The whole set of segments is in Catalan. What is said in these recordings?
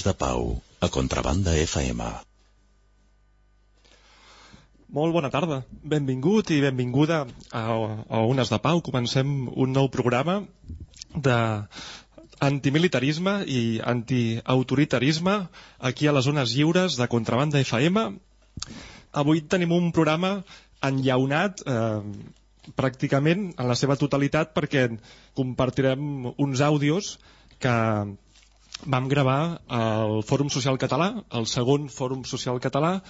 Ones de Pau, a Contrabanda FM. Molt bona tarda. Benvingut i benvinguda a, a Ones de Pau. Comencem un nou programa de antimilitarisme i antiautoritarisme aquí a les zones lliures de Contrabanda FM. Avui tenim un programa enllaunat eh, pràcticament en la seva totalitat perquè compartirem uns àudios que vam gravar al Fòrum Social Català, el segon Fòrum Social Català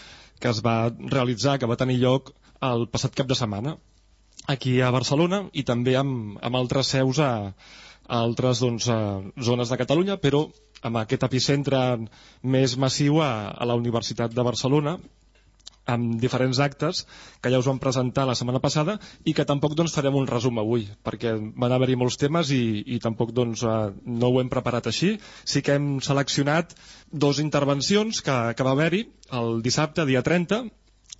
que es va realitzar, que va tenir lloc el passat cap de setmana aquí a Barcelona i també amb, amb altres seus a, a altres doncs, a zones de Catalunya, però amb aquest epicentre més massiu a, a la Universitat de Barcelona amb diferents actes que ja us vam presentar la setmana passada i que tampoc doncs, farem un resum avui perquè van haver-hi molts temes i, i tampoc doncs, eh, no ho hem preparat així. Sí que hem seleccionat dos intervencions que, que va haver-hi el dissabte, dia 30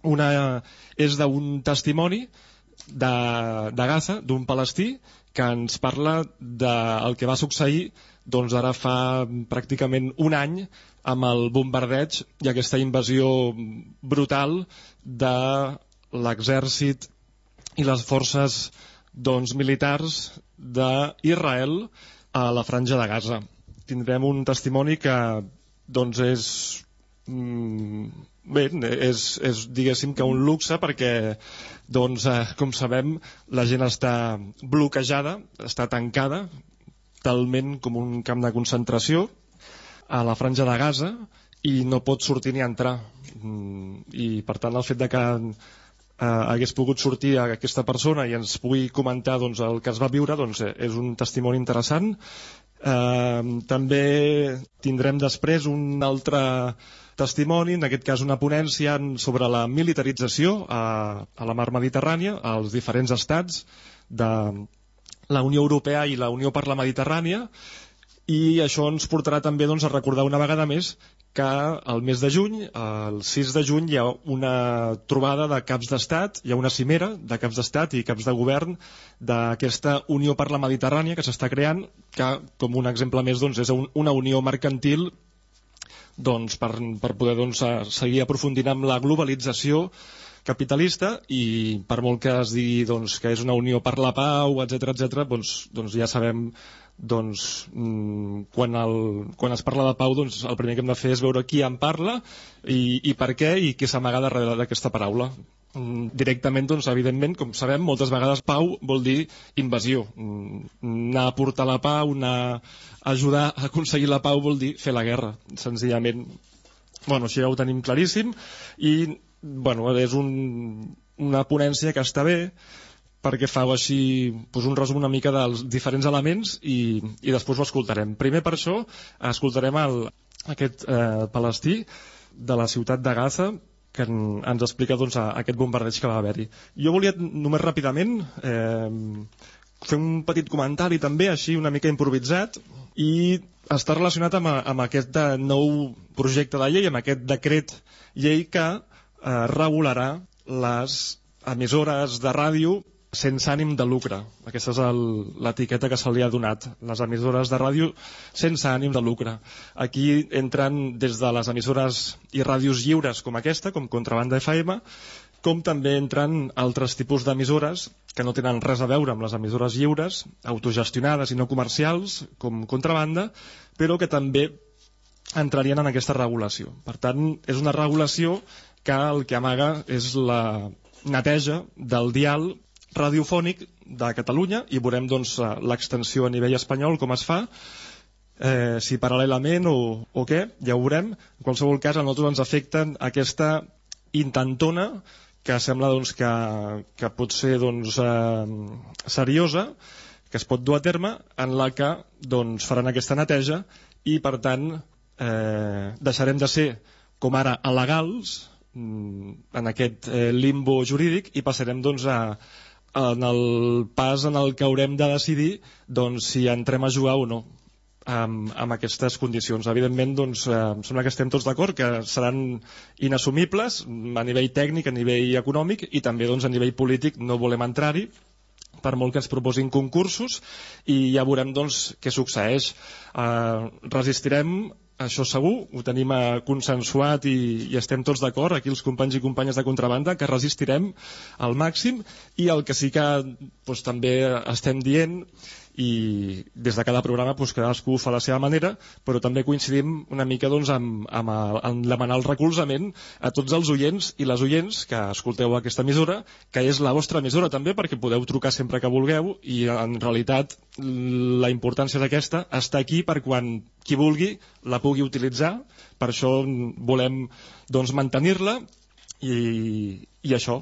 una és d'un testimoni de, de Gaza, d'un palestí que ens parla del que va succeir doncs ara fa pràcticament un any amb el bombardeig i aquesta invasió brutal de l'exèrcit i les forces doncs, militars d'Israel a la franja de Gaza. Tindrem un testimoni que doncs és mm, bé, és, és diguéssim que un luxe perquè doncs, eh, com sabem la gent està bloquejada està tancada talment com un camp de concentració a la franja de Gaza i no pot sortir ni entrar. Mm, i per tant el fet de que eh, hagués pogut sortir aquesta persona i ens pugui comentar doncs, el que es va viure doncs, eh, és un testimoni interessant. Eh, també tindrem després un altre testimoni, en aquest cas una ponència sobre la militarització a, a la mar Mediterrània, als diferents estats de la Unió Europea i la Unió per la Mediterrània, i això ens portarà també doncs, a recordar una vegada més que el mes de juny, el 6 de juny, hi ha una trobada de caps d'estat, hi ha una cimera de caps d'estat i caps de govern d'aquesta Unió per la Mediterrània que s'està creant, que com un exemple més doncs, és una unió mercantil doncs, per, per poder doncs, seguir aprofundint amb la globalització capitalista i per molt que es digui doncs, que és una unió per la pau, etc etc, doncs, doncs ja sabem doncs mm, quan, el, quan es parla de pau doncs el primer que hem de fer és veure qui en parla i, i per què i què s'amaga darrere d'aquesta paraula mm, directament, doncs, evidentment, com sabem, moltes vegades pau vol dir invasió. Mm, anar a portar la pau, anar a ajudar a aconseguir la pau vol dir fer la guerra, senzillament. Bueno, això ja ho tenim claríssim i, bueno, és un, una ponència que està bé, perquè fa així doncs un resum una mica dels diferents elements i, i després ho escoltarem. Primer per això escoltarem el, aquest eh, palestí de la ciutat de Gaza que en, ens explica doncs, aquest bombardeig que va haver-hi. Jo volia només ràpidament eh, fer un petit comentari també, així una mica improvisat, i està relacionat amb, amb aquest eh, nou projecte de llei, amb aquest decret llei que eh, regularà les emissores de ràdio sense ànim de lucre. Aquesta és l'etiqueta que se li ha donat. Les emissores de ràdio sense ànim de lucre. Aquí entren des de les emissores i ràdios lliures com aquesta, com Contrabanda FM, com també entren altres tipus d'emissores que no tenen res a veure amb les emissores lliures, autogestionades i no comercials, com Contrabanda, però que també entrarien en aquesta regulació. Per tant, és una regulació que el que amaga és la neteja del dial radiofònic de Catalunya i veurem doncs, eh, l'extensió a nivell espanyol com es fa eh, si paral·lelament o, o què, ja ho veurem. En qualsevol cas a nosaltres ens afecten aquesta intentona que sembla doncs, que, que pot ser doncs, eh, seriosa que es pot dur a terme en la que doncs, faran aquesta neteja i per tant eh, deixarem de ser com ara alegals mm, en aquest eh, limbo jurídic i passarem doncs, a, en el pas en el que haurem de decidir doncs, si entrem a jugar o no amb, amb aquestes condicions. Evidentment, doncs, eh, em sembla que estem tots d'acord que seran inassumibles a nivell tècnic, a nivell econòmic i també doncs, a nivell polític no volem entrar-hi per molt que ens proposin concursos i ja veurem doncs, què succeeix. Eh, resistirem això segur, ho tenim eh, consensuat i, i estem tots d'acord, aquí els companys i companyes de contrabanda, que resistirem al màxim. I el que sí que doncs, també estem dient i des de cada programa doncs, cadascú fa la seva manera, però també coincidim una mica doncs, amb, amb, el, amb demanar el recolzament a tots els oients i les oients que escolteu aquesta emissora, que és la vostra emissora també, perquè podeu trucar sempre que vulgueu i en realitat la importància d'aquesta està aquí per quan qui vulgui la pugui utilitzar, per això volem doncs, mantenir-la i, i això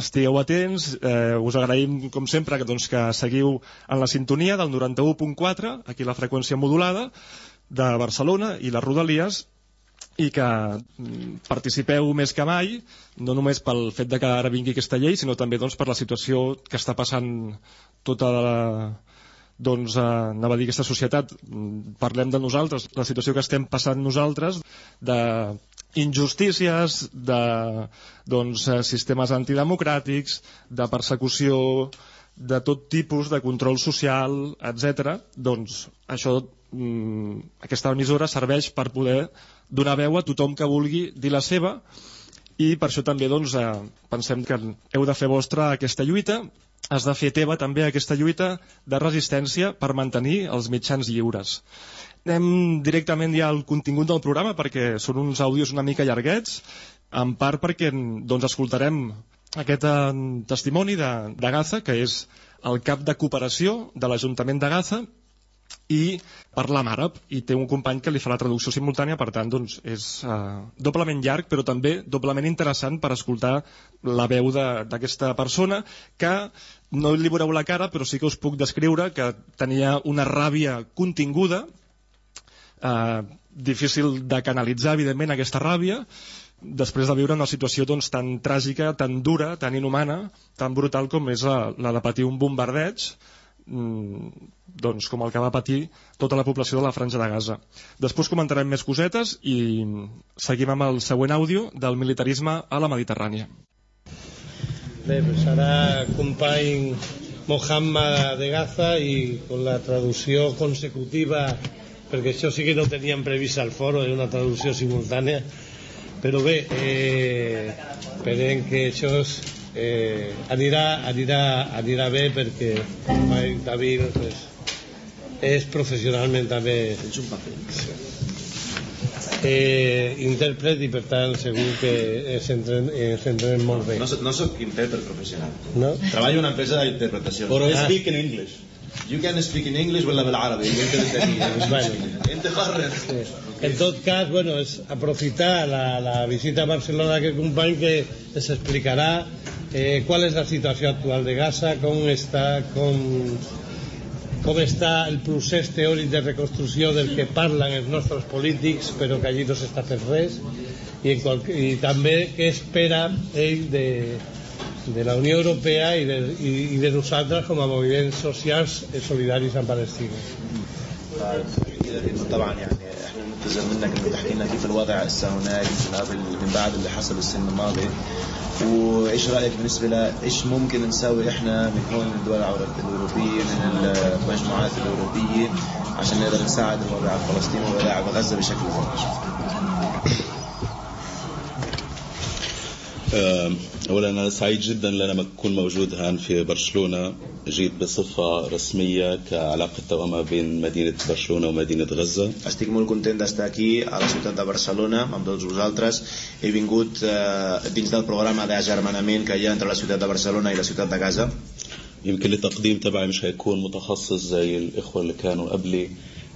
estigueu atents, eh, us agraïm com sempre que, doncs, que seguiu en la sintonia del 91.4, aquí la freqüència modulada de Barcelona i les Rodalies i que mm, participeu més que mai, no només pel fet de que ara vingui aquesta llei, sinó també doncs, per la situació que està passant tota la, doncs, eh, anava a dir aquesta societat, mm, parlem de nosaltres, la situació que estem passant nosaltres, de injustícies, de doncs, eh, sistemes antidemocràtics, de persecució, de tot tipus de control social, etc. Doncs això, mm, aquesta emissora serveix per poder donar veu a tothom que vulgui dir la seva i per això també doncs, eh, pensem que heu de fer vostra aquesta lluita has de fer teva també aquesta lluita de resistència per mantenir els mitjans lliures. Anem directament ja al contingut del programa perquè són uns àudios una mica llarguets, en part perquè doncs, escoltarem aquest eh, testimoni de, de Gaza, que és el cap de cooperació de l'Ajuntament de Gaza, i parla en àrab i té un company que li fa la traducció simultània per tant doncs, és uh, doblement llarg però també doblement interessant per escoltar la veu d'aquesta persona que no li veureu la cara però sí que us puc descriure que tenia una ràbia continguda eh, difícil de canalitzar evidentment aquesta ràbia després de viure una situació doncs, tan tràgica, tan dura, tan inhumana, tan brutal com és la, la de patir un bombardeig mm, doncs, com el que va patir tota la població de la Franja de Gaza. Després comentarem més cosetes i seguim amb el següent àudio del militarisme a la Mediterrània. Bé, pues ara company Mohammed de Gaza i con la traducció consecutiva perquè això sí que no teníem previst al foro, era una traducció simultània però bé eh, esperem que això és, eh, anirà, anirà, anirà bé perquè David pues, és professionalment també eh, intèrpret i per tant segur que ens entrem, ens entrem molt bé No, so- no soc intèrpret professional. no? Treballo en una empresa d'interpretació. Però és- speak in English. You can speak in English ولا بالعربي اللي انت بدك اياه Bueno. انت قرر Sí. En tot cas, bueno, és aprofitar la, la visita a Barcelona d'aquest company que ens explicarà eh, qual és la situació actual de Gaza, com està, com, com està el procés teòric de reconstrucció del que parlen els nostres polítics, però que allí no s'està fent res, i, en qual, i també què espera ell de, de la Unió Europea i de, i, i de nosaltres com a moviments socials solidaris amb Palestina. طبعا يعني إحنا ننتظر منك انه تحكي لنا كيف الوضع هسه هناك قبل من بعد اللي حصل السنة الماضية وإيش رأيك بالنسبة ل إيش ممكن نسوي إحنا من هون من الدول الأوروبية من المجموعات الأوروبية عشان نقدر نساعد الوضع الفلسطيني والوضع بغزه بشكل عام اولا أنا سعيد جدا لما اكون موجود هان في برشلونة جيت بصفة رسمية كعلاقة توأمه بين مدينة برشلونة ومدينة غزة Estic molt content d'estar aquí a la ciutat de Barcelona amb tots vosaltres. He vingut eh, dins del programa d'agermanament que hi ha entre la ciutat de Barcelona i la ciutat de Gaza. يمكن التقديم تبعي مش هيكون متخصص زي الإخوة اللي كانوا قبلي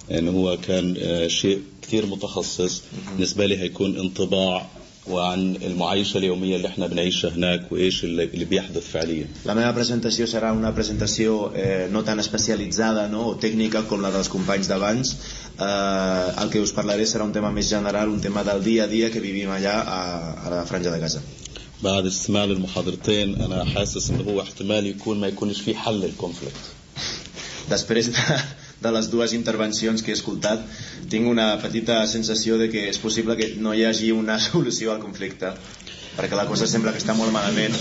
يعني هو كان آه، شيء كثير متخصص بالنسبة لي هيكون انطباع وعن المعايشه اليوميه اللي احنا بنعيشها هناك وايش اللي اللي بيحدث فعليا La meva presentació serà una presentació eh, no tan especialitzada no, o tècnica com la dels companys d'abans. Eh, el que us parlaré serà un tema més general, un tema del dia a dia que vivim allà a, a la franja de Gaza. بعد استماع للمحاضرتين انا حاسس انه هو احتمال يكون ما يكونش في حل للكونفليكت Després de, de les dues intervencions que he escoltat, tinc una petita sensació de que és possible que no hi hagi una solució al conflicte, perquè la cosa sembla que està molt malament.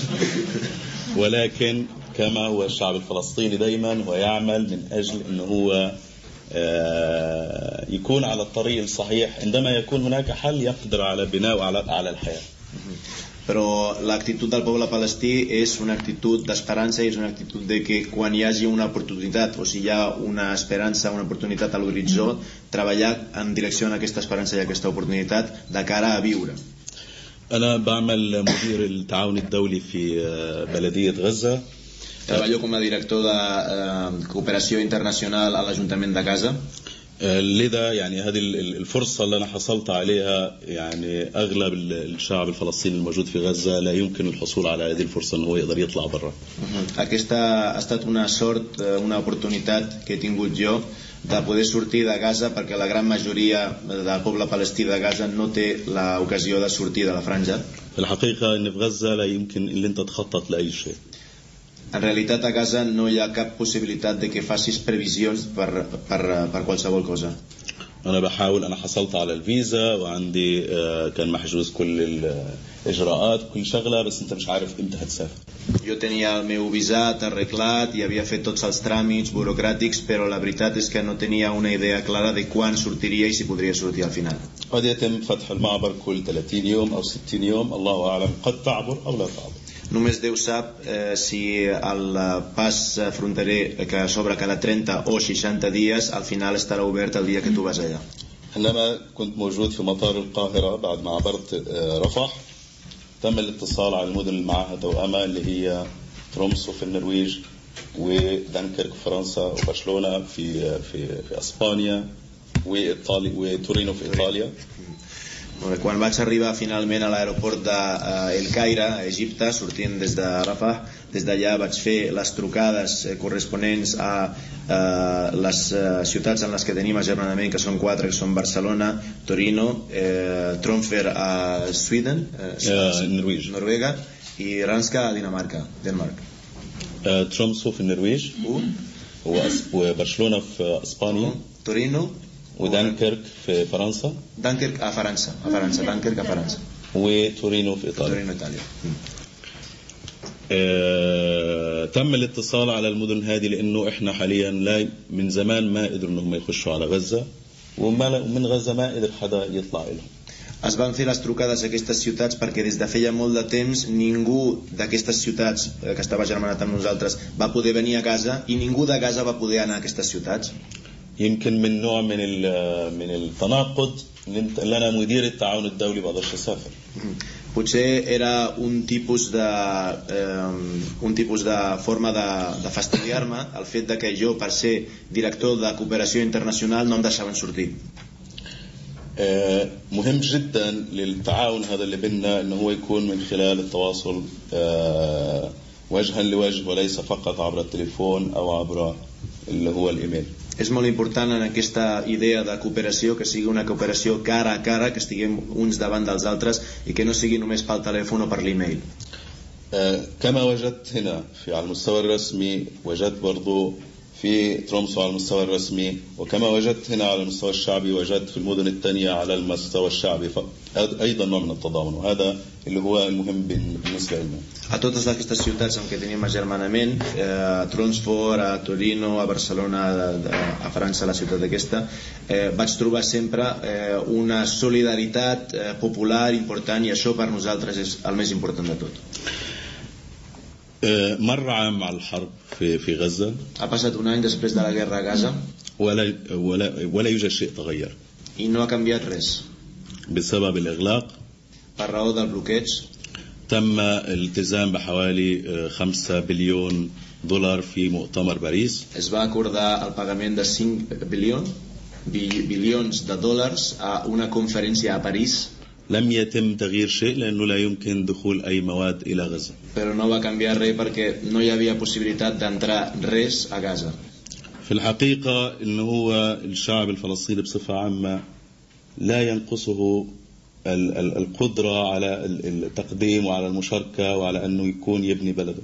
ولكن كما هو الشعب الفلسطيني دايما هو يعمل من اجل انه هو آه، يكون على الطريق الصحيح عندما يكون هناك حل يقدر على بناء على على الحياه Però l'actitud del poble palestí és una actitud d'esperança i és una actitud de que quan hi hagi una oportunitat, o si hi ha una esperança, una oportunitat a l'horitzó, treballar en direcció a aquesta esperança i aquesta oportunitat de cara a viure. انا بعمل مدير التعاون الدولي في آه، بلديه غزه Treballo com a director de eh, cooperació internacional a l'Ajuntament de Gaza. لذا يعني هذه ال- ال- الفرصة اللي أنا حصلت عليها يعني أغلب ال- الشعب الفلسطيني الموجود في غزة لا يمكن الحصول على هذه الفرصة أنه هو يقدر يطلع برا. Aquesta ha estat una sort, eh, una oportunitat que he tingut jo de poder sortir de Gaza perquè la gran majoria del poble palestí de Gaza no té l'ocasió de sortir de la franja. في الحقيقة أن في غزة لا يمكن أن أنت تخطط لأي شيء. En realitat a Gaza no hi ha cap possibilitat de que facis previsions per, per, per qualsevol cosa. أنا بحاول أنا حصلت على الفيزا وعندي آه، كان محجوز كل الإجراءات كل شغلة بس أنت مش عارف إمتى هتسافر Jo tenia el meu visat arreglat i havia fet tots els tràmits burocràtics, però la veritat és que no tenia una idea clara de quan sortiria i si podria sortir al final. قد يتم فتح المعبر كل 30 يوم أو 60 يوم الله أعلم قد تعبر أو لا تعبر Només Déu sap eh, si el pas fronterer que s'obre cada 30 o 60 dies al final estarà obert el dia que tu vas allà. عندما كنت موجود في مطار القاهرة بعد ما عبرت آه، رفح تم الاتصال على المدن المعاهدة توأمة اللي هي ترومسو في النرويج ودنكرك في فرنسا وبرشلونة في في في إسبانيا وايطاليا وتورينو في إيطاليا Quan vaig arribar finalment a l'aeroport d'El Caire, a Egipte, sortint des de Rafah, des d'allà vaig fer les trucades eh, corresponents a eh, les eh, ciutats en les que tenim agermanament, que són quatre, que són Barcelona, Torino, eh, Tromfer a Sweden, eh, آه، النرويج Noruega, i Ranska a Dinamarca, Denmark. آه، ترومسو في النرويج U, وأس- وبرشلونة في اسبانيا Torino, ودنكرك في فرنسا a França, a França, Dunkirk a França, وتورينو في ايطاليا Torino, Itàlia. Mm. آه، تم الاتصال على المدن هذه لأنه إحنا حاليا لا من زمان ما قدروا انهم يخشوا على غزه ومن غزه ما قدر حدا يطلع لهم Es van fer les trucades a aquestes ciutats perquè des de feia molt de temps ningú d'aquestes ciutats eh, que estava germanat amb nosaltres va poder venir a casa i ningú de casa va poder anar a aquestes ciutats. يمكن من نوع من من التناقض اللي أنا مدير التعاون الدولي ما أقدرش اسافر Potser era un tipus de, eh, un tipus de forma de, de fastidiar-me el fet de que jo, per ser director de cooperació internacional, no em deixaven sortir. آه، مهم جدا للتعاون هذا اللي بيننا إنه هو يكون من خلال التواصل آه، وجها لوجه وليس فقط عبر التليفون أو عبر اللي هو الإيميل És molt important en aquesta idea de cooperació que sigui una cooperació cara a cara, que estiguem uns davant dels altres i que no sigui només pel telèfon o per l'email. آه، كما وجدت هنا في على المستوى الرسمي وجدت برضو في ترومسو على المستوى الرسمي وكما وجدت هنا على المستوى الشعبي وجدت في المدن الثانية على المستوى الشعبي ف- أيضا نوع من التضامن وهذا اللي هو المهم بال- بالنسبة لنا A totes aquestes ciutats en què tenim agermanament, eh, a Tronsfort, a Torino, a Barcelona, a, a- a França, la ciutat aquesta, eh, vaig trobar sempre eh, una solidaritat eh, popular important i això per nosaltres és el més important de tot. آه، مر عام على الحرب في في غزة Ha passat un any després de la guerra a Gaza ولا ولا ولا يوجد شيء تغير i no ha canviat res. بسبب الإغلاق per raó del bloqueig. تم الالتزام بحوالي 5 بليون دولار في مؤتمر باريس. Es va acordar el pagament de 5 بليون بليونز de دولارز a una conferència a París. لم يتم تغيير شيء لأنه لا يمكن دخول أي مواد إلى غزة. Però no va canviar res perquè no hi havia possibilitat d'entrar res a Gaza. في الحقيقة إنه هو الشعب الفلسطيني بصفة عامة لا ينقصه القدرة على ال- التقديم وعلى المشاركة وعلى أنه يكون يبني بلده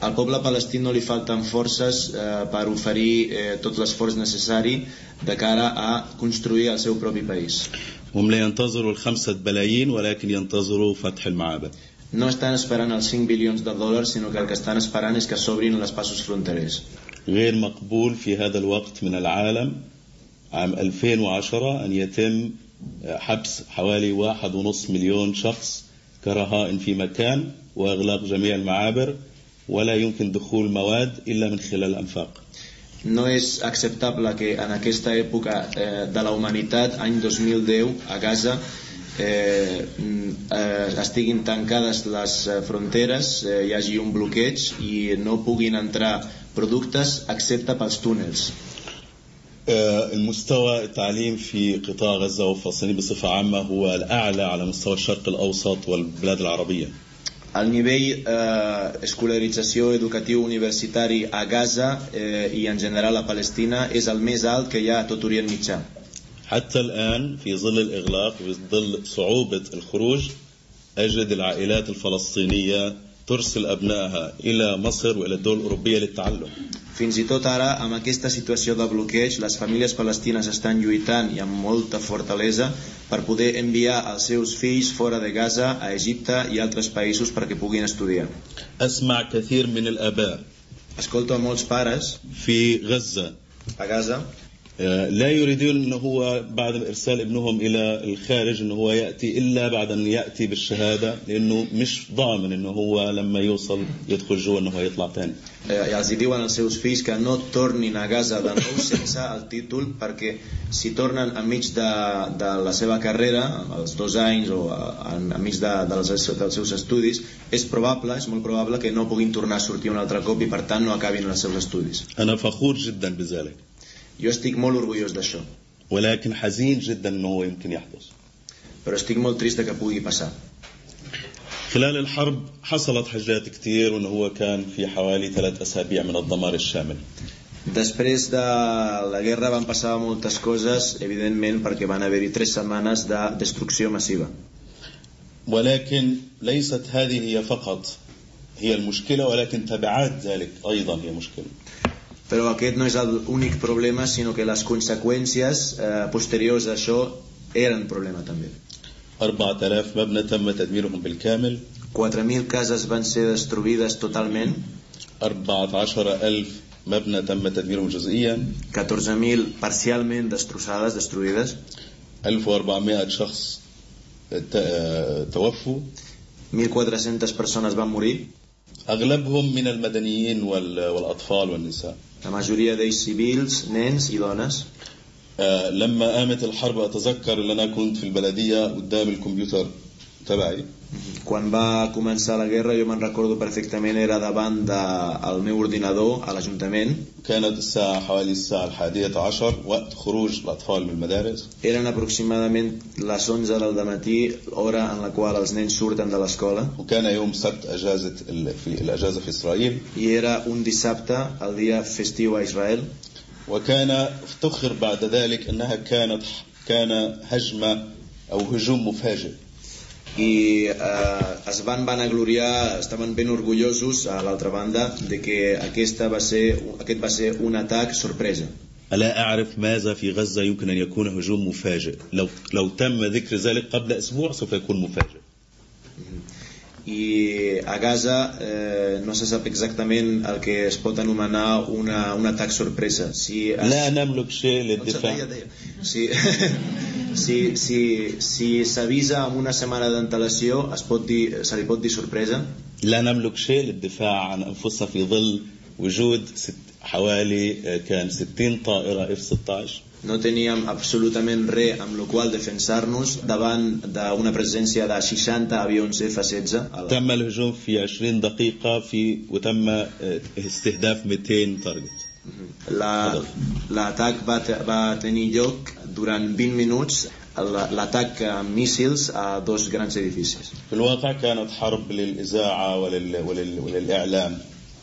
Al poble palestí no li falten forces eh, per oferir eh, tot l'esforç necessari de cara a construir el seu propi país. هم لا ينتظروا الخمسة بلايين ولكن ينتظروا فتح المعابد No estan esperant els 5 bilions de dòlars, sinó que el que estan esperant és que s'obrin les passos fronterers. غير مقبول في هذا الوقت من العالم عام 2010 أن يتم حبس حوالي واحد ونصف مليون شخص كرهائن في مكان وإغلاق جميع المعابر ولا يمكن دخول مواد إلا من خلال الأنفاق No és acceptable que en aquesta època eh, de la humanitat, any 2010, a Gaza, eh, mm, eh, estiguin tancades les eh, fronteres, eh, hi hagi un bloqueig i no puguin entrar productes excepte pels túnels. آه، المستوى التعليم في قطاع غزة وفلسطين بصفة عامة هو الأعلى على مستوى الشرق الأوسط والبلاد العربية El nivell eh, escolarització educatiu universitari a Gaza eh, i en general a Palestina és el més alt que hi ha a tot Orient Mitjà. حتى الآن في ظل الإغلاق في ظل صعوبة الخروج أجد العائلات الفلسطينية ترسل أبنائها إلى مصر وإلى الدول الأوروبية للتعلم Fins i tot ara, amb aquesta situació de bloqueig, les famílies palestines estan lluitant i amb molta fortalesa per poder enviar els seus fills fora de Gaza, a Egipte i altres països perquè puguin estudiar. أسمع كثير من الآباء Escolto a molts pares في غزة a Gaza آه، لا يريدون أنه هو بعد إرسال ابنهم إلى الخارج أنه هو يأتي إلا بعد أن يأتي بالشهادة لأنه مش ضامن أنه هو لما يوصل يدخل جوا أنه يطلع تاني eh, els hi diuen als seus fills que no tornin a Gaza de nou sense el títol perquè si tornen enmig de, de la seva carrera, als dos anys o enmig de, dels, dels seus estudis, és probable, és molt probable que no puguin tornar a sortir un altre cop i per tant no acabin els seus estudis. أنا فخور جدا بذلك Jo estic molt orgullós d'això, ولكن حزين جدا أنه يمكن يحدث però estic molt trist que pugui passar. خلال الحرب حصلت حاجات كتير وأنه هو كان في حوالي ثلاث أسابيع من الدمار الشامل Després de la guerra van passar moltes coses, evidentment perquè van haver-hi tres setmanes de destrucció massiva. ولكن ليست هذه هي فقط هي المشكلة ولكن تبعات ذلك أيضا هي مشكلة Però aquest no és l'únic problema, sinó que les conseqüències eh, posteriors a això eren problema també. 4000 مبنى تم تدميرهم بالكامل 4.000 cases van ser destruïdes totalment, 14000 مبنى تم تدميرهم جزئيا 14.000 parcialment destrossades, destruïdes, 1400 شخص ت- توفوا 1.400 persones van morir, أغلبهم من المدنيين وال- والأطفال والنساء La majoria d'ells civils, nens i dones. آه، لما قامت الحرب أتذكر أن أنا كنت في البلدية قدام الكمبيوتر تبعي Quan va començar la guerra jo me'n recordo perfectament, era davant del meu ordinador a l'Ajuntament, كانت الساعة حوالي الساعة الحادية عشر وقت خروج الأطفال من المدارس eren aproximadament les 11 del matí, hora en la qual els nens surten de l'escola, وكان يوم سبت أجازة ال- في الأجازة في إسرائيل i era un dissabte, el dia festiu a Israel, وكان افتخر بعد ذلك أنها كانت كان هجمة أو هجوم مفاجئ i eh, es van vanagloriar, estaven ben orgullosos a l'altra banda de que aquesta va ser, aquest va ser un atac sorpresa. ألا أعرف ماذا في غزة يمكن أن يكون هجوم مفاجئ لو لو تم ذكر ذلك قبل أسبوع سوف يكون مفاجئ I a Gaza eh, no se sap exactament el que es pot anomenar una, un atac sorpresa. Si es, لا نملك شيء للدفاع Deia, deia. Si, si, si, si s'avisa amb una setmana d'antelació, es pot dir, se li pot dir sorpresa. لا نملك شيء للدفاع عن أنفسنا في ظل وجود ست حوالي آه، كان 60 طائرة F-16 No teníem absolutament res amb la qual defensar-nos davant d'una presència de 60 avions F-16. a la- تم الهجوم في 20 دقيقة في وتم آه، استهداف 200 تارجت La- L'atac va, te- va tenir lloc durant 20 minuts, la- l'atac amb míssils a dos grans edificis. في الواقع كانت حرب للإذاعة ولل... ولل... وللإعلام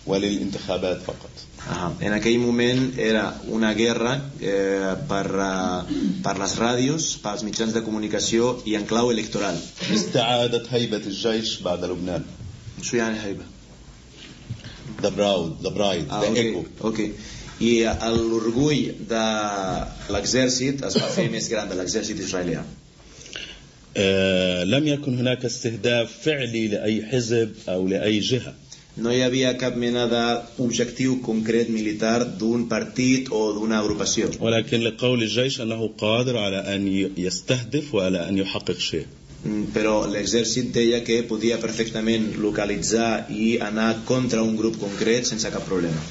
وللانتخابات فقط Ah, en aquell moment era una guerra eh, per, eh, per les ràdios, pels mitjans de comunicació i en clau electoral. استعادة هيبة الجيش بعد لبنان Això ja és Haiba. The Proud, The Bride, Ah, The ok, Echo ok. I eh, l'orgull de l'exèrcit es va fer més gran, de l'exèrcit israelià. آه لم يكن هناك استهداف فعلي لأي حزب أو لأي جهة No hi havia cap mena d'objectiu concret militar d'un partit o d'una agrupació. ولكن لقول الجيش أنه قادر على أن ي- يستهدف وعلى أن يحقق شيء Mm, Però l'exèrcit deia que podia perfectament localitzar i anar contra un grup concret sense cap problema.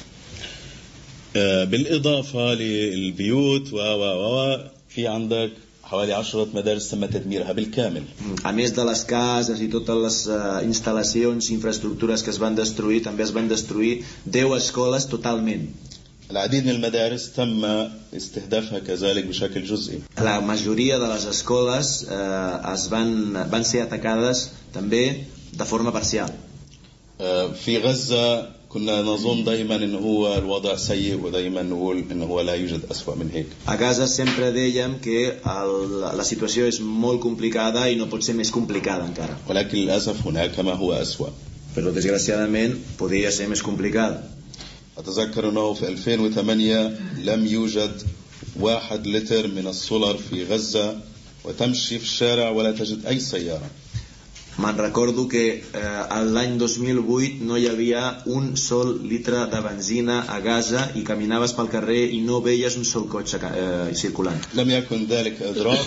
آه بالإضافة للبيوت و و و في عندك حوالي عشرة مدارس تم تدميرها بالكامل A més de les cases i totes les uh, instal·lacions, infraestructures que es van destruir, també es van destruir 10 escoles totalment. العديد من المدارس تم استهدافها كذلك بشكل جزئي La majoria de les escoles uh, es van, van ser atacades també de forma parcial. آه في غزة كنا نظن دائما أنه هو الوضع سيء ودائما نقول أنه هو لا يوجد أسوأ من هيك A casa sempre dèiem que el, la situació és molt complicada i no pot ser més complicada encara. ولكن للأسف هناك ما هو أسوأ Però desgraciadament podria ser més complicada. أتذكر أنه في 2008 لم يوجد واحد لتر من السولر في غزة وتمشي في الشارع ولا تجد أي سيارة Me'n recordo que eh, l'any 2008 no hi havia un sol litre de benzina a Gaza i caminaves pel carrer i no veies un sol cotxe ca- eh, circulant. لم يكن ذلك إضراب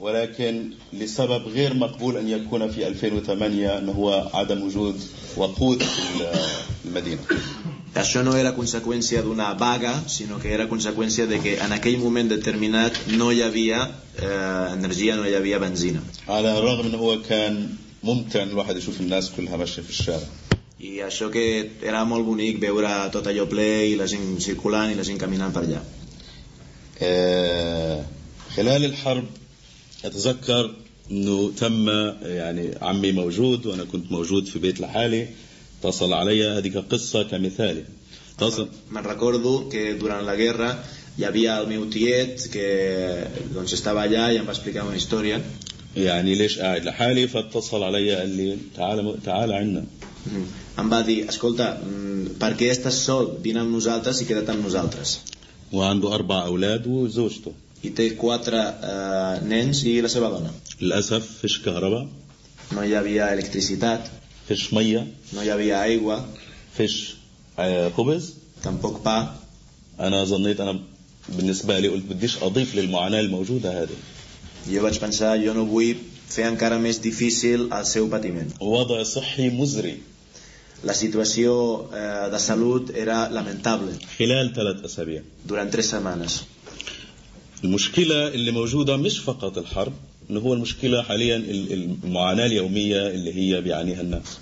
ولكن لسبب غير مقبول أن يكون في 2008 أنه هو عدم وجود وقود في المدينة Això no era conseqüència d'una vaga, sinó que era conseqüència de que en aquell moment determinat no hi havia eh, energia, no hi havia benzina. على الرغم أنه هو كان ممتع أن الواحد يشوف الناس كلها ماشية في الشارع I això que era molt bonic veure tot allò ple i la gent circulant i la gent caminant per allà. آه، خلال الحرب أتذكر أنه تم يعني عمي موجود وأنا كنت موجود في بيت لحالي اتصل علي هذه قصة كمثال اتصل Me'n recordo que durant la guerra hi havia el meu tiet que doncs, estava allà i em va explicar una història يعني ليش قاعد لحالي فاتصل علي قال لي تعال تعال عنا Mhm. em va dir, escolta, mm, per què estàs sol? Vine amb nosaltres i queda't amb nosaltres. وعنده أربع أولاد وزوجته I té quatre eh, nens i la seva dona. للأسف فيش كهرباء No hi havia electricitat, فيش مية no havia aigua, فيش آه، خبز tampoc pa, أنا ظنيت أنا بالنسبة لي قلت بديش أضيف للمعاناة الموجودة هذه jo vaig pensar, jo no vull fer encara més difícil el seu patiment. وضع صحي مزري La situació eh, de salut era lamentable خلال ثلاث أسابيع durant tres setmanes. المشكلة اللي موجودة مش فقط الحرب إنه هو المشكلة حاليا ال- المعاناة اليومية اللي هي بيعانيها الناس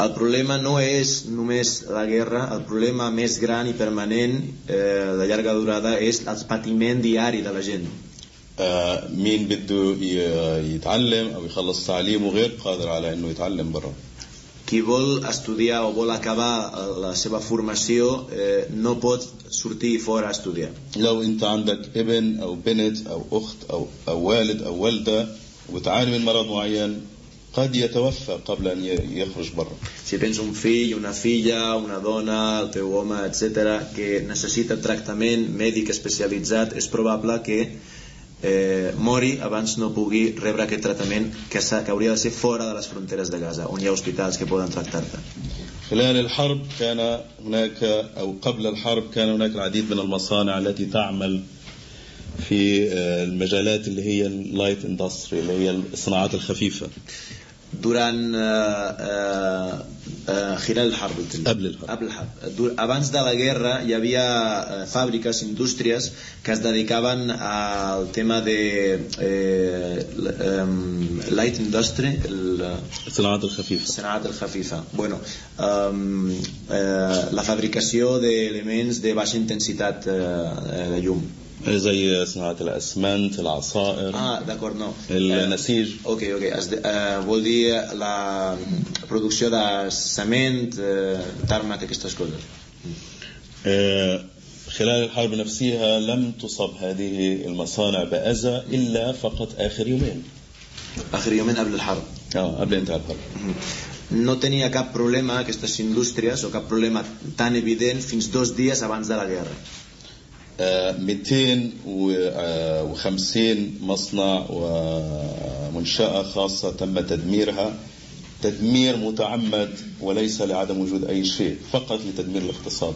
El problema no és només la guerra, el problema més gran i permanent eh, de llarga durada és el patiment diari de la gent. آه، مين بده يتعلم أو يخلص تعليمه غير قادر على إنه يتعلم برا Qui vol estudiar o vol acabar eh, la seva formació eh, no pot sortir fora a estudiar. لو أنت عندك ابن أو بنت أو أخت أو, أو والد أو والدة وتعاني من مرض معين قد يتوفى قبل أن ي- يخرج برا Si tens un fill, una filla, una dona, el teu home, etc que necessita tractament mèdic especialitzat, és probable que eh, mori abans no pugui rebre aquest tractament que, que hauria de ser fora de les fronteres de Gaza, on hi ha hospitals que poden tractar-te. خلال الحرب كان هناك أو قبل الحرب كان هناك العديد من المصانع التي تعمل في آه، المجالات اللي هي اللايت اندستري اللي هي الصناعات الخفيفة durant eh, eh, eh Hilal Harb el abans de la guerra hi havia eh, fàbriques, indústries que es dedicaven al tema de eh, light industry el, eh, Sanat el Khafifa, Sanat el Bueno, eh, eh, la fabricació d'elements de baixa intensitat eh, de llum. زي صناعة الأسمنت العصائر آه داكور نو. النسيج. آه، أوكي أوكي. اس فول آه، دي لا برودكسيون دا سمنت تارما كيستاس كولر خلال الحرب نفسها لم تصب هذه المصانع بأذى إلا فقط آخر يومين. آخر يومين قبل الحرب. آه قبل انتهاء الحرب. no tenia cap problema aquestes indústries o cap problema tan evident fins dos dies abans de la guerra. آه، 250 مصنع ومنشأة خاصة تم تدميرها تدمير متعمد وليس لعدم وجود أي شيء فقط لتدمير الاقتصاد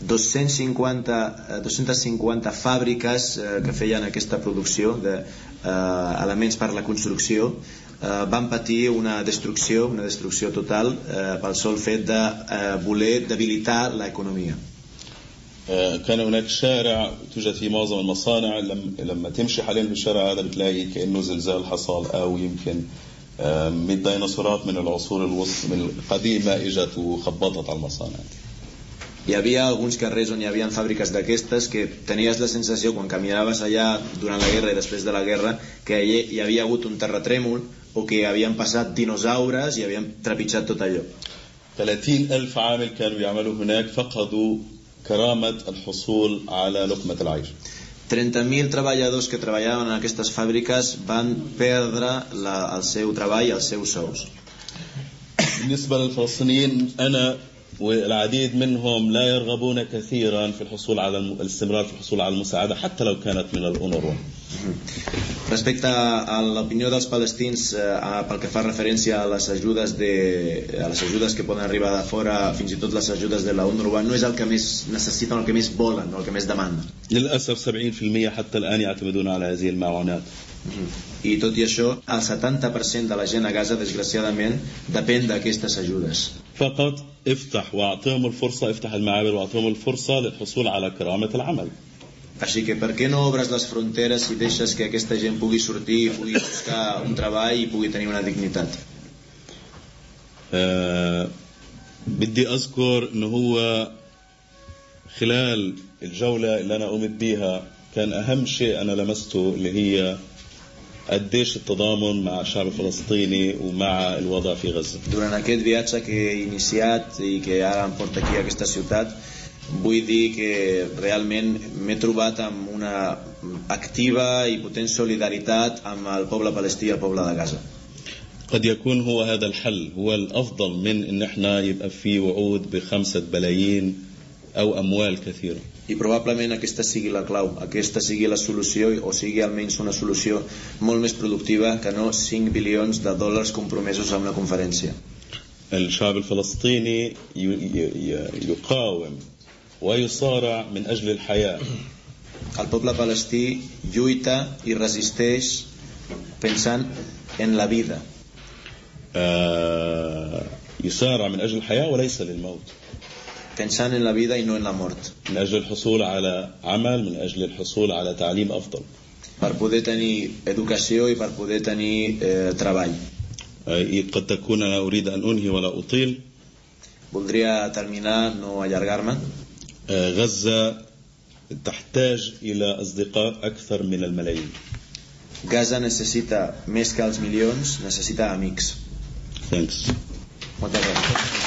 250, eh, 250 fàbriques eh, que feien aquesta producció d'elements per la construcció eh, van patir una destrucció, una destrucció total eh, pel sol fet de eh, voler debilitar l'economia. آه، كان هناك شارع توجد في معظم المصانع لم- لما تمشي حاليا في الشارع هذا بتلاقي كأنه زلزال حصل أو يمكن آه، من ديناصورات من العصور الوسطى من القديمة إجت وخبطت على المصانع Hi havia alguns carrers on hi havia fàbriques d'aquestes que tenies la sensació quan caminaves allà durant la guerra i després de la guerra que hi havia hagut un terratrèmol o que havien passat dinosaures i havien trepitjat tot allò. 30 ألف عامل كانوا يعملوا هناك فقدوا كرامة الحصول على لقمة العيش. 30.000 treballadors que treballaven en aquestes fàbriques van perdre la, el seu treball, els seus sous. بالنسبة للفلسطينيين أنا والعديد منهم لا يرغبون كثيرا في الحصول على الاستمرار في الحصول على المساعدة حتى لو كانت من الأونروا. Respecte a l'opinió dels palestins eh, a- pel que fa referència a les ajudes de, a les ajudes que poden arribar de fora, fins i tot les ajudes de la UNRWA, no és el que més necessiten, el que més volen, o el que més demanden. للأسف 70% حتى الآن يعتمدون على هذه المعونات I tot i això, el 70% de la gent a Gaza, desgraciadament, depèn d'aquestes ajudes. فقط افتح واعطيهم الفرصة افتح المعابر واعطيهم الفرصة للحصول على كرامة العمل Així que per què no obres les fronteres i deixes que aquesta gent pugui sortir, pugui buscar un treball i pugui tenir una dignitat? آه بدي أذكر أنه هو خلال الجولة اللي أنا قمت بيها كان أهم شيء أنا لمسته اللي هي قديش التضامن مع الشعب الفلسطيني ومع الوضع في غزة Durant aquest viatge que he iniciat i que ara em porta aquí a aquesta ciutat, vull dir que realment m'he trobat amb una activa i potent solidaritat amb el poble palestí i el poble de Gaza. قد يكون هو هذا الحل هو الأفضل من أن احنا يبقى في وعود بخمسة بلايين أو أموال كثيرة I probablement aquesta sigui la clau, aquesta sigui la solució o sigui almenys una solució molt més productiva que no 5 bilions de dòlars compromesos a una conferència. الشعب الفلسطيني ي- ي- ي- يقاوم ويصارع من أجل الحياة El poble palestí lluita i resisteix pensant en la vida, آه، يسارع من أجل الحياة وليس للموت pensant en la vida i no en la mort, من أجل الحصول على عمل من أجل الحصول على تعليم أفضل per poder tenir educació i per poder tenir eh, treball. آه، قد تكون أنا أريد أن أنهي ولا أطيل Voldria terminar, no allargar-me. غزة تحتاج إلى أصدقاء أكثر من الملايين غزة نسيسيتا مسكالز مليونز نسيسيتا أميكس Thanks. Whatever.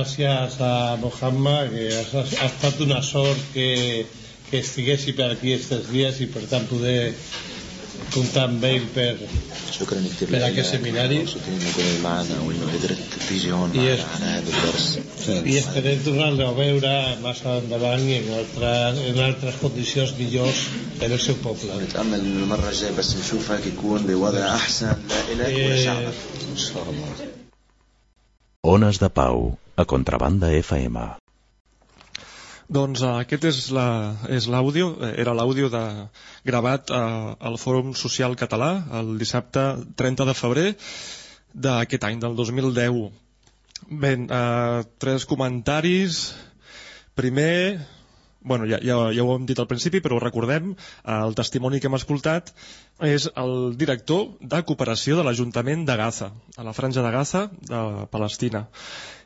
gràcies a Mohammed, que ha, ha estat una sort que, que estiguessi per aquí aquests dies i per tant poder comptar amb ell per, شكرا كثير Per aquest seminari. مبسوطين انه كنت معنا وانه قدرت تيجي هون Yes. معنا على هذا الدرس i esperem tornar-lo a veure més endavant i en altres, en altres condicions millors per al seu poble. ونتامل انه المره الجايه بس نشوفك يكون بوضع احسن لا لك ولا إيه. شعبك ان شاء الله Ones de Pau, a Contrabanda FM. Doncs eh, aquest és la- l'àudio, eh, era l'àudio de gravat eh, al Fòrum Social Català el dissabte 30 de febrer d'aquest any, del 2010. Bé, eh, tres comentaris. Primer, bueno, ja, ja, ja ho hem dit al principi, però recordem, eh, el testimoni que hem escoltat és el director de cooperació de l'Ajuntament de Gaza, a la franja de Gaza, de Palestina.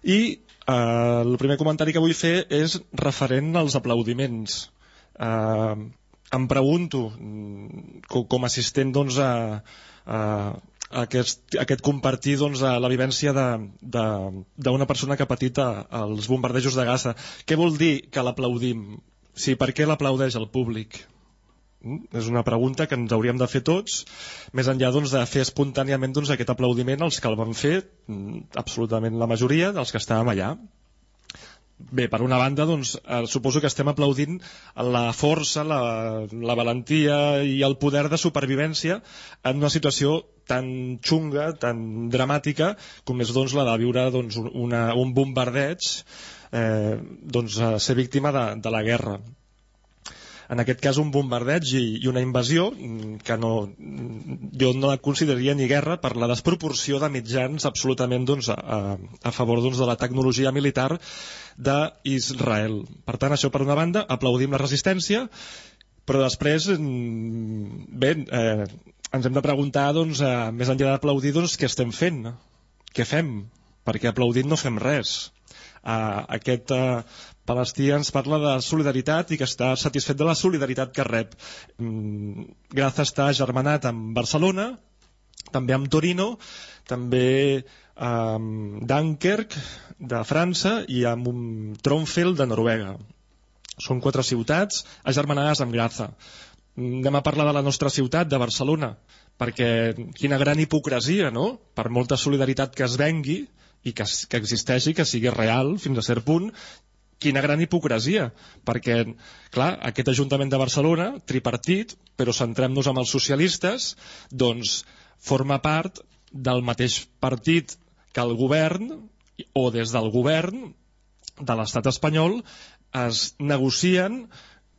I eh, el primer comentari que vull fer és referent als aplaudiments. Eh, em pregunto, mm, co- com a assistent doncs, a, a aquest, aquest compartir doncs, a la vivència d'una persona que ha patit a, els bombardejos de Gaza. Què vol dir que l'aplaudim? Sí, per què l'aplaudeix el públic? Mm? És una pregunta que ens hauríem de fer tots, més enllà doncs, de fer espontàniament doncs, aquest aplaudiment als que el van fer, mm, absolutament la majoria dels que estàvem allà. Bé, per una banda, doncs, eh, suposo que estem aplaudint la força, la, la valentia i el poder de supervivència en una situació tan xunga, tan dramàtica, com és doncs, la de viure doncs, un- una, un bombardeig, eh, doncs, ser víctima de, de la guerra en aquest cas un bombardeig i, i una invasió mm, que no, mm, jo no la consideraria ni guerra per la desproporció de mitjans absolutament doncs, a, a, favor doncs, de la tecnologia militar d'Israel. Per tant, això per una banda, aplaudim la resistència, però després, mm, bé, eh, ens hem de preguntar, doncs, eh, més enllà d'aplaudir, doncs, què estem fent? Què fem? Perquè aplaudint no fem res. Uh, aquest uh, palestí ens parla de solidaritat i que està satisfet de la solidaritat que rep. Mm, Graza està germanat amb Barcelona també amb Torino, també amb Dunkirk de França i amb un Tronfeld de Noruega. Són quatre ciutats agermanades amb Graza. Anem a parlar de la nostra ciutat, de Barcelona, perquè quina gran hipocresia, no?, per molta solidaritat que es vengui i que, que existeixi, que sigui real fins a cert punt, quina gran hipocresia, perquè, clar, aquest Ajuntament de Barcelona, tripartit, però centrem-nos amb els socialistes, doncs forma part del mateix partit que el govern, o des del govern de l'estat espanyol, es negocien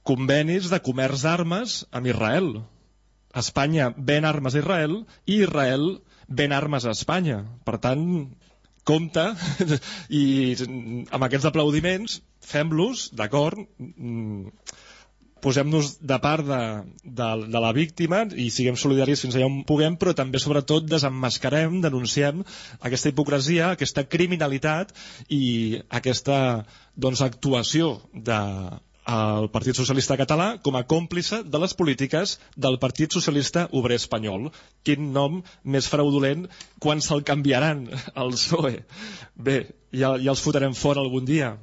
convenis de comerç d'armes amb Israel. Espanya ven armes a Israel i Israel ven armes a Espanya. Per tant, compte i amb aquests aplaudiments fem-los, d'acord, mm, posem-nos de part de, de, de la víctima i siguem solidaris fins allà on puguem, però també, sobretot, desemmascarem, denunciem aquesta hipocresia, aquesta criminalitat i aquesta doncs, actuació de el Partit Socialista Català com a còmplice de les polítiques del Partit Socialista Obrer Espanyol. Quin nom més fraudulent quan se'l canviaran al PSOE. Bé, ja, ja els fotrem fora algun dia.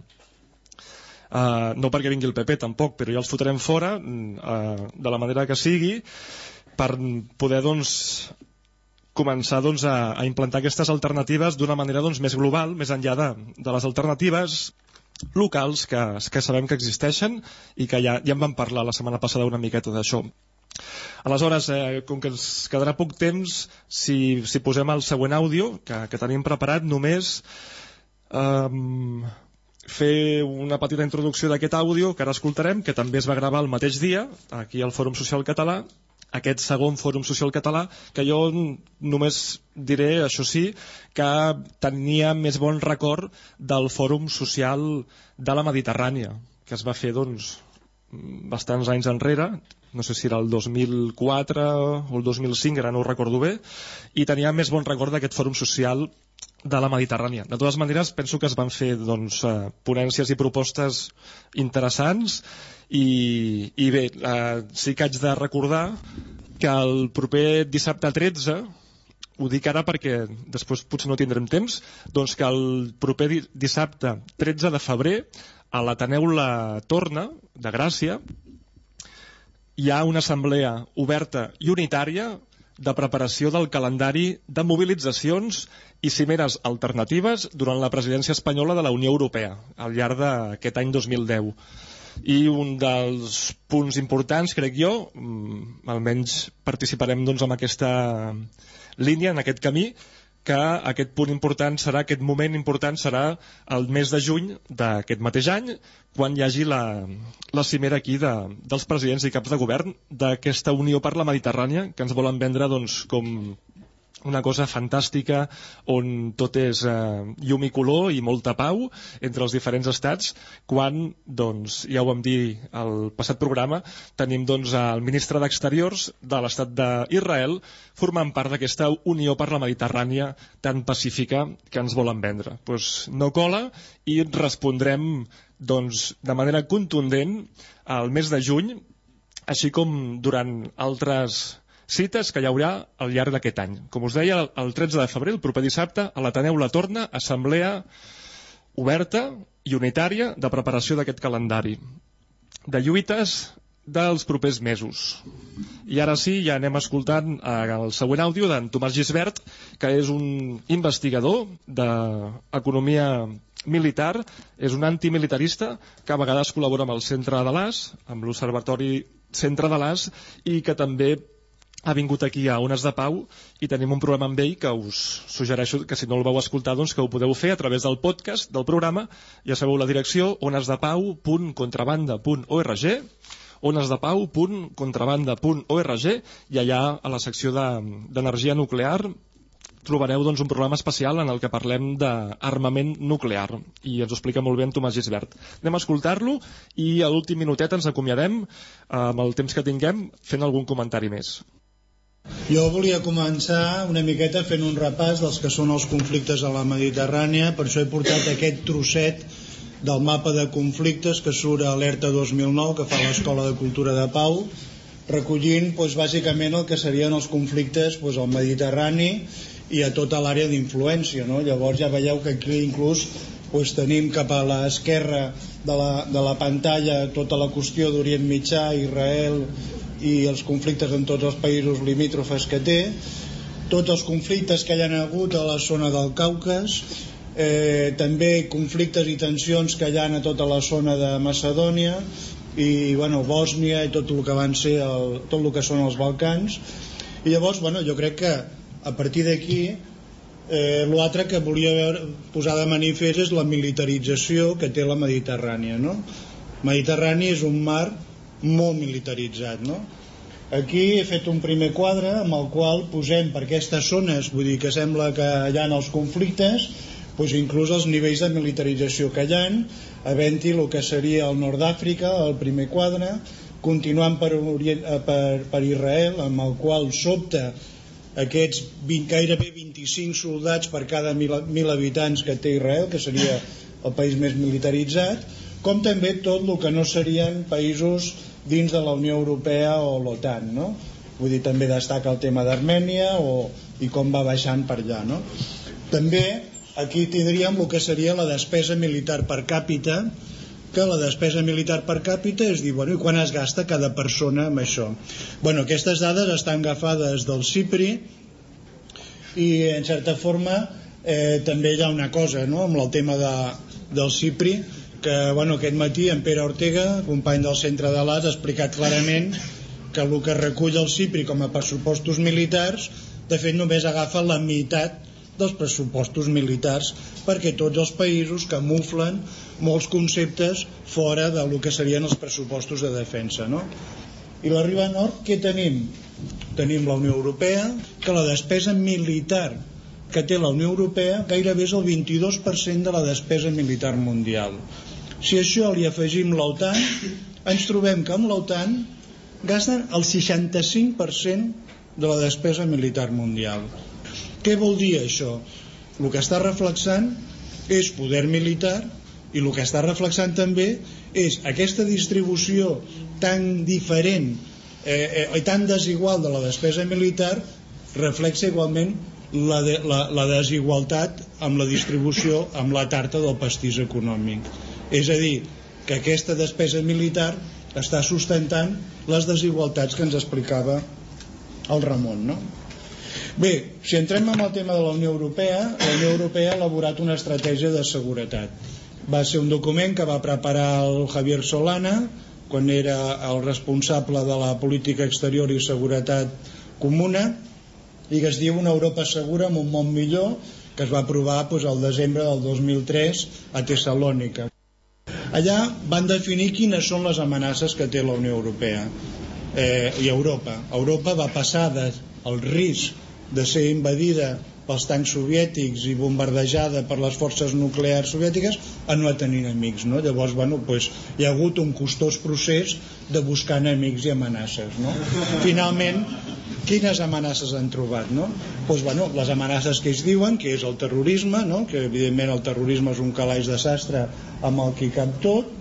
Uh, no perquè vingui el PP tampoc, però ja els fotrem fora uh, de la manera que sigui per poder doncs començar doncs, a, a implantar aquestes alternatives d'una manera doncs, més global, més enllà de, de les alternatives locals que, que sabem que existeixen i que ja, ja en vam parlar la setmana passada una miqueta d'això. Aleshores, eh, com que ens quedarà poc temps, si, si posem el següent àudio que, que tenim preparat, només um, fer una petita introducció d'aquest àudio que ara escoltarem, que també es va gravar el mateix dia, aquí al Fòrum Social Català, aquest segon Fòrum Social Català, que jo només diré, això sí, que tenia més bon record del Fòrum Social de la Mediterrània, que es va fer, doncs, bastants anys enrere, no sé si era el 2004 o el 2005, ara no ho recordo bé, i tenia més bon record d'aquest Fòrum Social de la Mediterrània. De totes maneres, penso que es van fer doncs, eh, ponències i propostes interessants i, i bé, eh, sí que haig de recordar que el proper dissabte 13 ho dic ara perquè després potser no tindrem temps, doncs que el proper di- dissabte 13 de febrer a l'Ateneu La Torna de Gràcia hi ha una assemblea oberta i unitària de preparació del calendari de mobilitzacions i cimeres alternatives durant la presidència espanyola de la Unió Europea al llarg d'aquest any 2010 i un dels punts importants, crec jo, mm, almenys participarem doncs, en aquesta línia, en aquest camí, que aquest punt important serà, aquest moment important serà el mes de juny d'aquest mateix any, quan hi hagi la, la cimera aquí de, dels presidents i caps de govern d'aquesta Unió per la Mediterrània, que ens volen vendre doncs, com una cosa fantàstica on tot és eh, llum i color i molta pau entre els diferents estats quan, doncs, ja ho vam dir al passat programa, tenim doncs el ministre d'Exteriors de l'estat d'Israel formant part d'aquesta Unió per la Mediterrània tan pacífica que ens volen vendre. Pues no cola i respondrem doncs, de manera contundent al mes de juny així com durant altres cites que hi haurà al llarg d'aquest any. Com us deia, el 13 de febrer, el proper dissabte, a l'Ateneu La Torna, assemblea oberta i unitària de preparació d'aquest calendari de lluites dels propers mesos. I ara sí, ja anem escoltant eh, el següent àudio d'en Tomàs Gisbert, que és un investigador d'economia militar, és un antimilitarista que a vegades col·labora amb el Centre de l'AS, amb l'Observatori Centre de l'AS, i que també ha vingut aquí a Ones de Pau i tenim un programa amb ell que us suggereixo que si no el vau escoltar doncs que ho podeu fer a través del podcast del programa ja sabeu la direcció onesdepau.contrabanda.org onesdepau.contrabanda.org i allà a la secció de- d'energia de, nuclear trobareu doncs, un programa especial en el que parlem d'armament nuclear i ens ho explica molt bé en Tomàs Gisbert. Anem a escoltar-lo i a l'últim minutet ens acomiadem eh, amb el temps que tinguem fent algun comentari més. Jo volia començar una miqueta fent un repàs dels que són els conflictes a la Mediterrània, per això he portat aquest trosset del mapa de conflictes que surt a Alerta 2009 que fa l'Escola de Cultura de Pau recollint doncs, bàsicament el que serien els conflictes doncs, al Mediterrani i a tota l'àrea d'influència. No? Llavors ja veieu que aquí inclús doncs, tenim cap a l'esquerra de, la, de la pantalla tota la qüestió d'Orient Mitjà, Israel i els conflictes en tots els països limítrofes que té, tots els conflictes que hi ha hagut a la zona del Caucas, eh, també conflictes i tensions que hi ha a tota la zona de Macedònia i bueno, Bòsnia i tot el que van ser el, tot el que són els Balcans i llavors bueno, jo crec que a partir d'aquí eh, l'altre que volia veure, posar de manifest és la militarització que té la Mediterrània no? Mediterrani és un mar molt militaritzat no? aquí he fet un primer quadre amb el qual posem per aquestes zones vull dir que sembla que hi ha els conflictes doncs inclús els nivells de militarització que hi ha, havent-hi el que seria el nord d'Àfrica, el primer quadre, continuant per, Orient, eh, per, per Israel, amb el qual sobta aquests 20, gairebé 25 soldats per cada mil, mil habitants que té Israel, que seria el país més militaritzat, com també tot el que no serien països dins de la Unió Europea o l'OTAN, no? Vull dir, també destaca el tema d'Armènia o, i com va baixant per allà, no? També aquí tindríem el que seria la despesa militar per càpita que la despesa militar per càpita és dir, bueno, i quan es gasta cada persona amb això. Bueno, aquestes dades estan agafades del CIPRI i en certa forma eh, també hi ha una cosa no? amb el tema de, del CIPRI que bueno, aquest matí en Pere Ortega, company del centre de l'AS, ha explicat clarament que el que recull el CIPRI com a pressupostos militars de fet només agafa la meitat dels pressupostos militars perquè tots els països camuflen molts conceptes fora del que serien els pressupostos de defensa no? i la Riba Nord què tenim? tenim la Unió Europea que la despesa militar que té la Unió Europea gairebé és el 22% de la despesa militar mundial si això li afegim l'OTAN ens trobem que amb l'OTAN gasten el 65% de la despesa militar mundial què vol dir això? El que està reflexant és poder militar i el que està reflexant també és aquesta distribució tan diferent eh, eh, i tan desigual de la despesa militar reflexa igualment la, de, la, la desigualtat amb la distribució amb la tarta del pastís econòmic és a dir, que aquesta despesa militar està sustentant les desigualtats que ens explicava el Ramon no? Bé, si entrem en el tema de la Unió Europea, la Unió Europea ha elaborat una estratègia de seguretat. Va ser un document que va preparar el Javier Solana quan era el responsable de la política exterior i seguretat comuna i que es diu una Europa segura amb un món millor que es va aprovar doncs, el desembre del 2003 a Tessalònica. Allà van definir quines són les amenaces que té la Unió Europea eh, i Europa. Europa va passar del risc de ser invadida pels tancs soviètics i bombardejada per les forces nuclears soviètiques a no tenir enemics no? llavors bueno, pues, hi ha hagut un costós procés de buscar enemics i amenaces no? finalment quines amenaces han trobat no? pues, bueno, les amenaces que ells diuen que és el terrorisme no? que evidentment el terrorisme és un calaix de sastre amb el que cap tot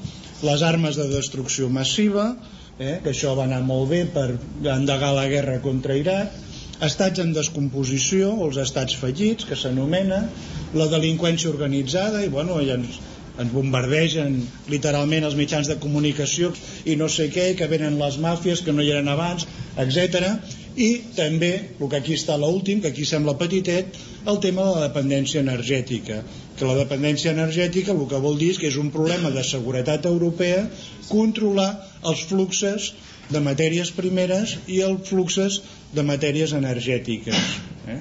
les armes de destrucció massiva eh? que això va anar molt bé per endegar la guerra contra Iraq estats en descomposició, o els estats fallits, que s'anomena, la delinqüència organitzada, i bueno, ja ens, ens bombardegen literalment els mitjans de comunicació i no sé què, que venen les màfies que no hi eren abans, etc. I també, el que aquí està l'últim, que aquí sembla petitet, el tema de la dependència energètica que la dependència energètica el que vol dir és que és un problema de seguretat europea controlar els fluxes de matèries primeres i els fluxes de matèries energètiques. Eh?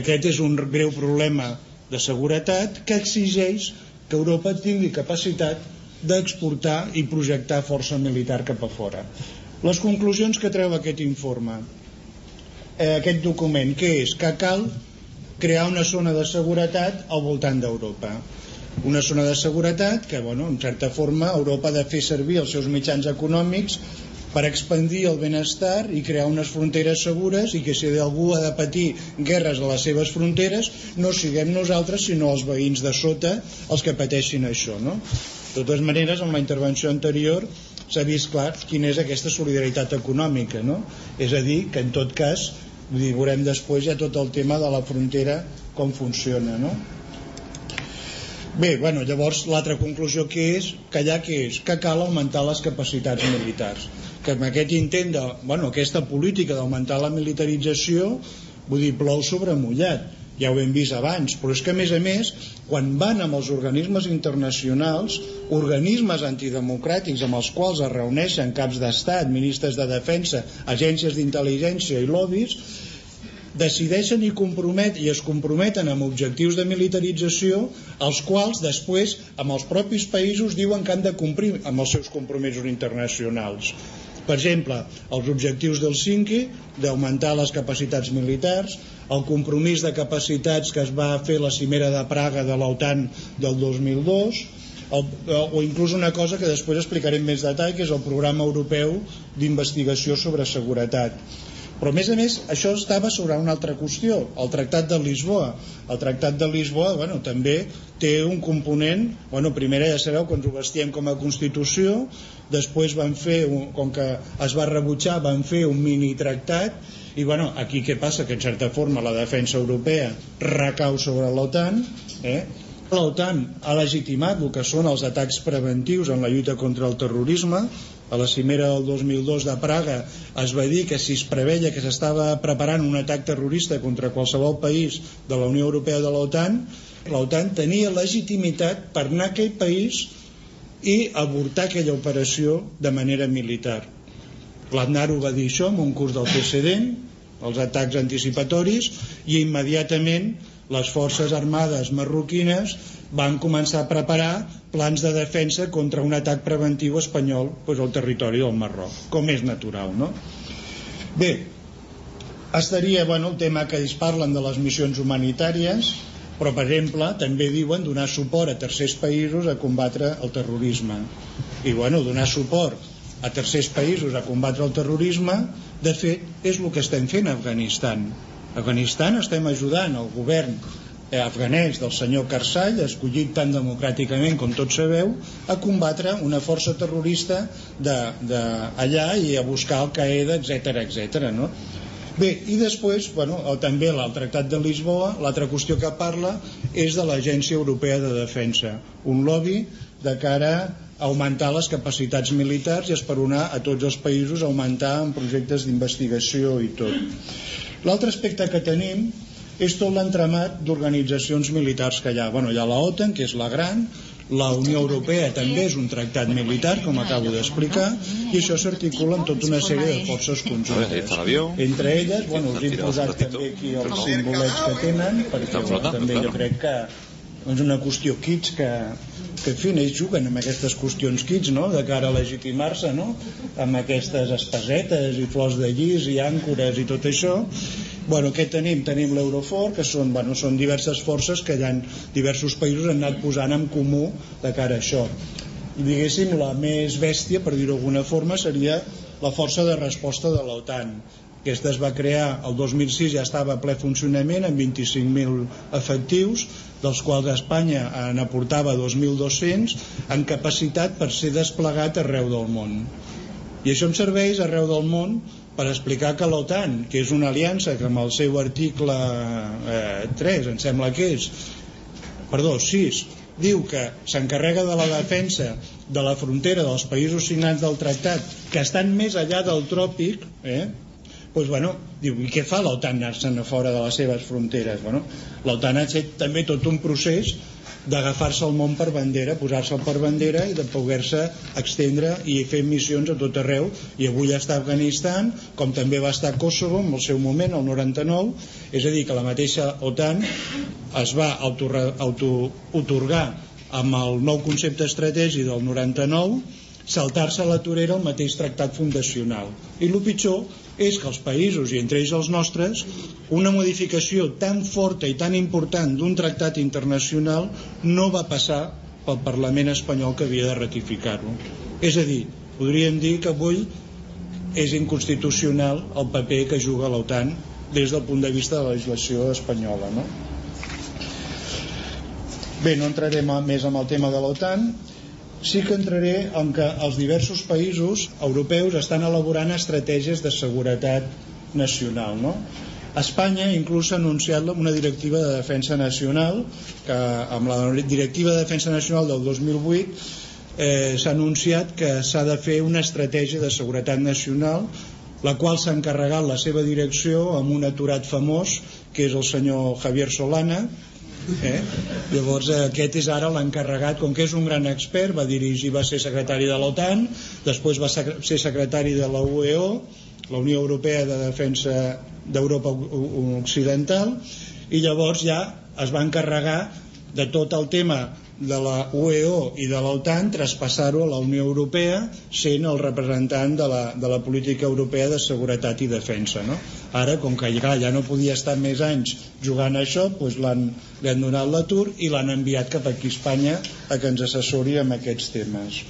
Aquest és un greu problema de seguretat que exigeix que Europa tingui capacitat d'exportar i projectar força militar cap a fora. Les conclusions que treu aquest informe, eh, aquest document, que és que cal crear una zona de seguretat al voltant d'Europa. Una zona de seguretat que, bueno, en certa forma, Europa ha de fer servir els seus mitjans econòmics per expandir el benestar i crear unes fronteres segures i que si algú ha de patir guerres a les seves fronteres no siguem nosaltres sinó els veïns de sota els que pateixin això no? de totes maneres en la intervenció anterior s'ha vist clar quina és aquesta solidaritat econòmica, no? És a dir, que en tot cas, vull dir, veurem després ja tot el tema de la frontera com funciona, no? Bé, bueno, llavors l'altra conclusió que és, que allà que és, que cal augmentar les capacitats militars. Que amb aquest intent de, bueno, aquesta política d'augmentar la militarització, vull dir, plou sobre mullat, ja ho hem vist abans, però és que a més a més, quan van amb els organismes internacionals, organismes antidemocràtics amb els quals es reuneixen caps d'estat, ministres de defensa, agències d'intel·ligència i lobbies, decideixen i compromet i es comprometen amb objectius de militarització els quals després amb els propis països diuen que han de complir amb els seus compromisos internacionals per exemple, els objectius del Cinqui d'augmentar les capacitats militars, el compromís de capacitats que es va fer la cimera de Praga de l'OTAN del 2002, el, o inclús una cosa que després explicaré en més detall, que és el programa europeu d'investigació sobre seguretat. Però a més a més això estava sobre una altra qüestió el Tractat de Lisboa. El Tractat de Lisboa bueno, també té un component bueno, primera ja sabeu que ens ho com a Constitució després van fer, un, com que es va rebutjar van fer un mini tractat i bueno, aquí què passa? que en certa forma la defensa europea recau sobre l'OTAN eh? l'OTAN ha legitimat el que són els atacs preventius en la lluita contra el terrorisme a la cimera del 2002 de Praga es va dir que si es preveia que s'estava preparant un atac terrorista contra qualsevol país de la Unió Europea de l'OTAN, l'OTAN tenia legitimitat per anar a aquell país i avortar aquella operació de manera militar. L'Aznar ho va dir això en un curs del PCD, els atacs anticipatoris, i immediatament les forces armades marroquines van començar a preparar plans de defensa contra un atac preventiu espanyol pues, al territori del Marroc, com és natural, no? Bé, estaria bueno, el tema que ells parlen de les missions humanitàries, però, per exemple, també diuen donar suport a tercers països a combatre el terrorisme. I, bueno, donar suport a tercers països a combatre el terrorisme, de fet, és el que estem fent a Afganistan. A Afganistan estem ajudant el govern eh, afganès del senyor Karzai, escollit tan democràticament com tots sabeu, a combatre una força terrorista d'allà de, allà i a buscar al Qaeda, etc etc. no? Bé, i després, bueno, també el Tractat de Lisboa, l'altra qüestió que parla és de l'Agència Europea de Defensa, un lobby de cara a augmentar les capacitats militars i esperonar a tots els països a augmentar en projectes d'investigació i tot. L'altre aspecte que tenim és tot l'entramat d'organitzacions militars que hi ha. Bueno, hi ha la OTAN, que és la gran, la Unió Europea també és un tractat militar, com acabo d'explicar, i això s'articula en tota una sèrie de forces conjuntes. Entre elles, bueno, us he posat també aquí els simbolets que tenen, perquè bueno, també jo crec que és una qüestió kits que, que en fi, ells juguen amb aquestes qüestions kits no? de cara a legitimar-se no? amb aquestes espasetes i flors de llis i àncores i tot això bueno, què tenim? Tenim l'Eurofor que són, bueno, són diverses forces que ja diversos països han anat posant en comú de cara a això i diguéssim la més bèstia per dir-ho d'alguna forma seria la força de resposta de l'OTAN aquesta es va crear el 2006 ja estava a ple funcionament amb 25.000 efectius dels quals Espanya n'aportava 2.200 en capacitat per ser desplegat arreu del món. I això em serveix arreu del món per explicar que l'OTAN, que és una aliança que amb el seu article eh, 3, em sembla que és, perdó, 6, diu que s'encarrega de la defensa de la frontera dels països signants del tractat que estan més allà del tròpic, eh, doncs, bueno, diu, i què fa l'OTAN anar-se'n a fora de les seves fronteres? Bueno, L'OTAN ha fet també tot un procés d'agafar-se el món per bandera, posar-se'l per bandera i de poder-se extendre i fer missions a tot arreu. I avui està a Afganistan com també va estar a Kosovo en el seu moment, el 99 és a dir, que la mateixa OTAN es va auto-otorgar amb el nou concepte estratègic del 99 saltar-se a la torera el mateix tractat fundacional. I el pitjor és que els països, i entre ells els nostres, una modificació tan forta i tan important d'un tractat internacional no va passar pel Parlament espanyol que havia de ratificar-lo. És a dir, podríem dir que avui és inconstitucional el paper que juga l'OTAN des del punt de vista de la legislació espanyola. No? Bé, no entrarem més en el tema de l'OTAN. Sí que entraré en que els diversos països europeus estan elaborant estratègies de seguretat nacional, no? Espanya inclús ha anunciat una directiva de defensa nacional que amb la directiva de defensa nacional del 2008 eh, s'ha anunciat que s'ha de fer una estratègia de seguretat nacional la qual s'ha encarregat la seva direcció amb un aturat famós que és el senyor Javier Solana eh? llavors eh, aquest és ara l'encarregat com que és un gran expert va dirigir, va ser secretari de l'OTAN després va ser secretari de la UEO la Unió Europea de Defensa d'Europa Occidental i llavors ja es va encarregar de tot el tema de la UEO i de l'OTAN traspassar-ho a la Unió Europea sent el representant de la, de la política europea de seguretat i defensa no? ara com que ja, ja no podia estar més anys jugant a això doncs li han donat l'atur i l'han enviat cap aquí a Espanya a que ens assessori amb aquests temes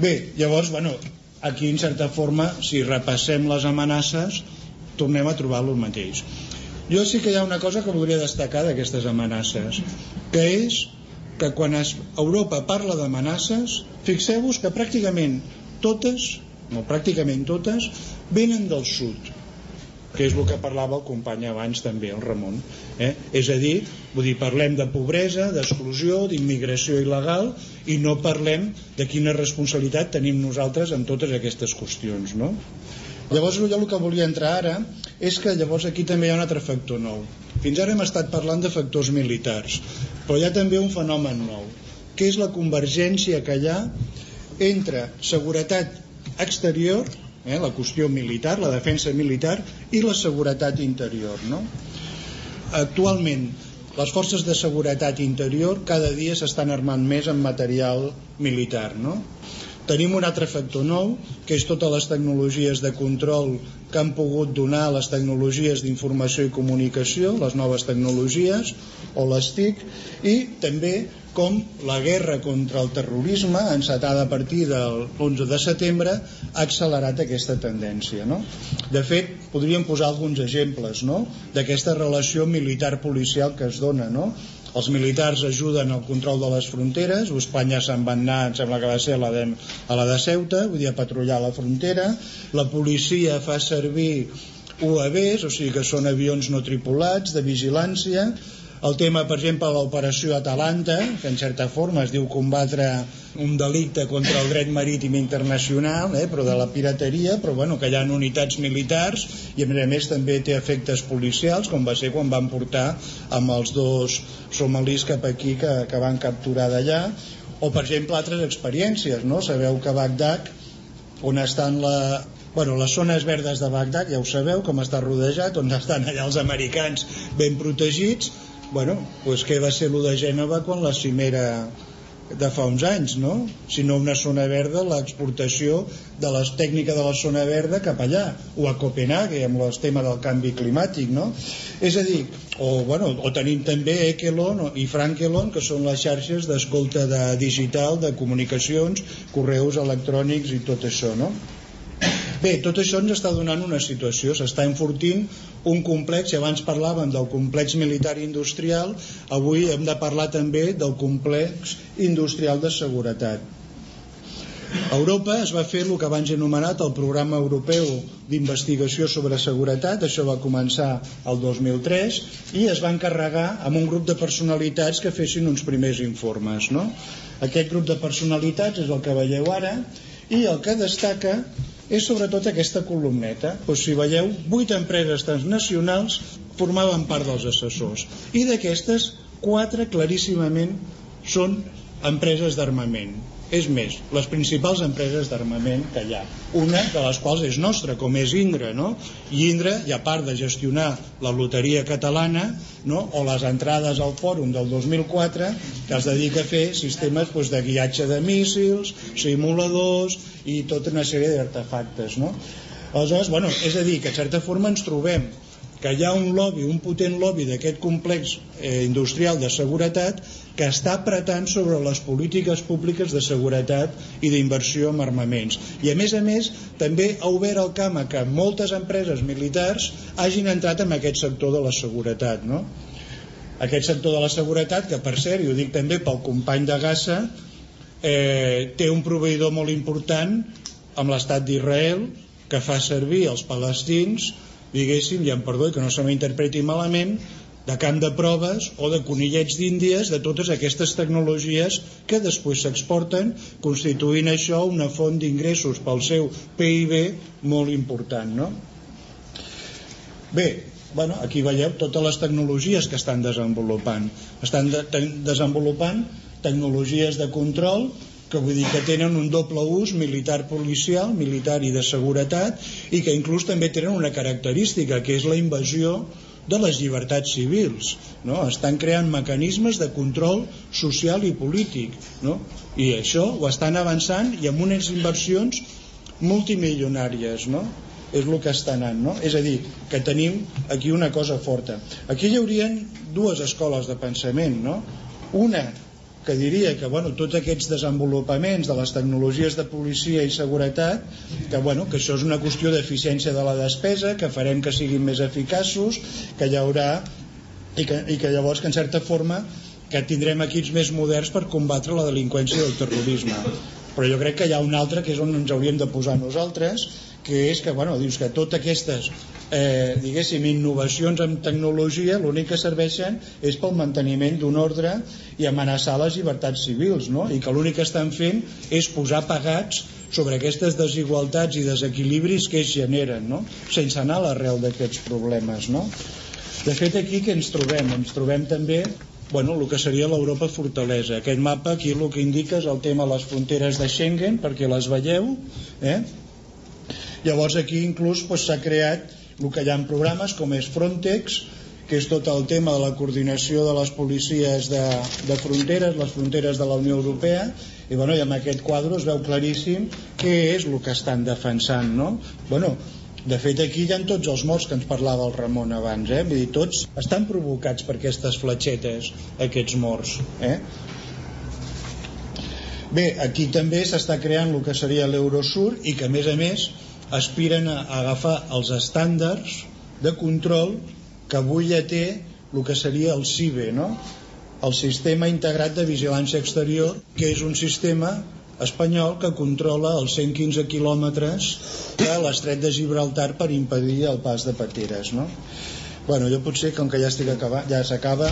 bé, llavors bueno, aquí en certa forma si repassem les amenaces tornem a trobar el mateix jo sí que hi ha una cosa que voldria destacar d'aquestes amenaces que és que quan es, Europa parla d'amenaces, fixeu-vos que pràcticament totes, no pràcticament totes, venen del sud, que és el que parlava el company abans també, el Ramon. Eh? És a dir, vull dir, parlem de pobresa, d'exclusió, d'immigració il·legal i no parlem de quina responsabilitat tenim nosaltres en totes aquestes qüestions. No? Llavors jo el que volia entrar ara és que llavors aquí també hi ha un altre factor nou. Fins ara hem estat parlant de factors militars, però hi ha també un fenomen nou, que és la convergència que hi ha entre seguretat exterior, eh, la qüestió militar, la defensa militar, i la seguretat interior. No? Actualment, les forces de seguretat interior cada dia s'estan armant més amb material militar, no? Tenim un altre factor nou, que és totes les tecnologies de control que han pogut donar les tecnologies d'informació i comunicació, les noves tecnologies, o les TIC, i també com la guerra contra el terrorisme, encetada a partir del 11 de setembre, ha accelerat aquesta tendència. No? De fet, podríem posar alguns exemples no? d'aquesta relació militar-policial que es dona. No? Els militars ajuden al control de les fronteres Espanya se'n va anar, em sembla que va ser a la de, a la de Ceuta, vull dir a patrullar la frontera. La policia fa servir UAVs, o sigui que són avions no tripulats de vigilància. El tema, per exemple, de l'operació Atalanta, que en certa forma es diu combatre un delicte contra el dret marítim internacional, eh, però de la pirateria, però bueno, que hi ha unitats militars i a més a més també té efectes policials, com va ser quan van portar amb els dos somalis cap aquí que, que van capturar d'allà, o per exemple altres experiències, no? Sabeu que Bagdad, on estan la, bueno, les zones verdes de Bagdad, ja ho sabeu, com està rodejat, on estan allà els americans ben protegits, bueno, pues què va ser lo de Gènova quan la cimera de fa uns anys, no? sinó una zona verda, l'exportació de la tècnica de la zona verda cap allà, o a Copenhague amb el tema del canvi climàtic, no? És a dir, o, bueno, o tenim també Ekelon i Frankelon, que són les xarxes d'escolta de digital, de comunicacions, correus electrònics i tot això, no? Bé, tot això ens està donant una situació, s'està enfortint un complex, i abans parlàvem del complex militar industrial, avui hem de parlar també del complex industrial de seguretat. A Europa es va fer el que abans he anomenat el programa europeu d'investigació sobre seguretat, això va començar el 2003 i es va encarregar amb un grup de personalitats que fessin uns primers informes. No? Aquest grup de personalitats és el que veieu ara i el que destaca és sobretot aquesta columneta. Doncs si veieu, vuit empreses transnacionals formaven part dels assessors. I d'aquestes, quatre claríssimament són empreses d'armament. És més, les principals empreses d'armament que hi ha. Una de les quals és nostra, com és Indra, no? I Indra, i a part de gestionar la loteria catalana, no? o les entrades al fòrum del 2004, que es dedica a fer sistemes doncs, de guiatge de míssils, simuladors i tota una sèrie d'artefactes, no? Aleshores, bueno, és a dir, que en certa forma ens trobem que hi ha un lobby, un potent lobby d'aquest complex eh, industrial de seguretat que està apretant sobre les polítiques públiques de seguretat i d'inversió en armaments. I a més a més també ha obert el camp a que moltes empreses militars hagin entrat en aquest sector de la seguretat. No? Aquest sector de la seguretat, que per cert, i ho dic també pel company de Gassa, eh, té un proveïdor molt important amb l'estat d'Israel que fa servir els palestins diguéssim, ja em perdó i que no se m'interpreti malament de camp de proves o de conillets d'índies de totes aquestes tecnologies que després s'exporten constituint això una font d'ingressos pel seu PIB molt important no? bé, bueno, aquí veieu totes les tecnologies que estan desenvolupant estan de te desenvolupant tecnologies de control que vull dir que tenen un doble ús militar policial, militar i de seguretat i que inclús també tenen una característica que és la invasió de les llibertats civils no? estan creant mecanismes de control social i polític no? i això ho estan avançant i amb unes inversions multimilionàries no? és el que està anant no? és a dir, que tenim aquí una cosa forta aquí hi haurien dues escoles de pensament no? una que diria que bueno, tots aquests desenvolupaments de les tecnologies de policia i seguretat que, bueno, que això és una qüestió d'eficiència de la despesa que farem que siguin més eficaços que hi haurà i que, i que llavors que en certa forma que tindrem equips més moderns per combatre la delinqüència i el terrorisme. Però jo crec que hi ha un altre que és on ens hauríem de posar nosaltres que és que, bueno, dius que totes aquestes eh, diguéssim, innovacions en tecnologia l'únic que serveixen és pel manteniment d'un ordre i amenaçar les llibertats civils no? i que l'únic que estan fent és posar pagats sobre aquestes desigualtats i desequilibris que es generen no? sense anar a l'arrel d'aquests problemes no? de fet aquí que ens trobem? ens trobem també bueno, el que seria l'Europa fortalesa aquest mapa aquí el que indica és el tema de les fronteres de Schengen perquè les veieu eh? Llavors aquí inclús doncs, s'ha creat el que hi ha en programes com és Frontex que és tot el tema de la coordinació de les policies de, de fronteres, les fronteres de la Unió Europea, i, bueno, i amb aquest quadre es veu claríssim què és el que estan defensant, no? Bueno, de fet, aquí hi ha tots els morts que ens parlava el Ramon abans, eh? Vull dir, tots estan provocats per aquestes fletxetes, aquests morts, eh? Bé, aquí també s'està creant el que seria l'Eurosur i que, a més a més, aspiren a agafar els estàndards de control que avui ja té el que seria el CIBE, no? el Sistema Integrat de Vigilància Exterior, que és un sistema espanyol que controla els 115 quilòmetres de l'estret de Gibraltar per impedir el pas de pateres. No? Bueno, jo potser, com que ja estic acabant, ja s'acaba,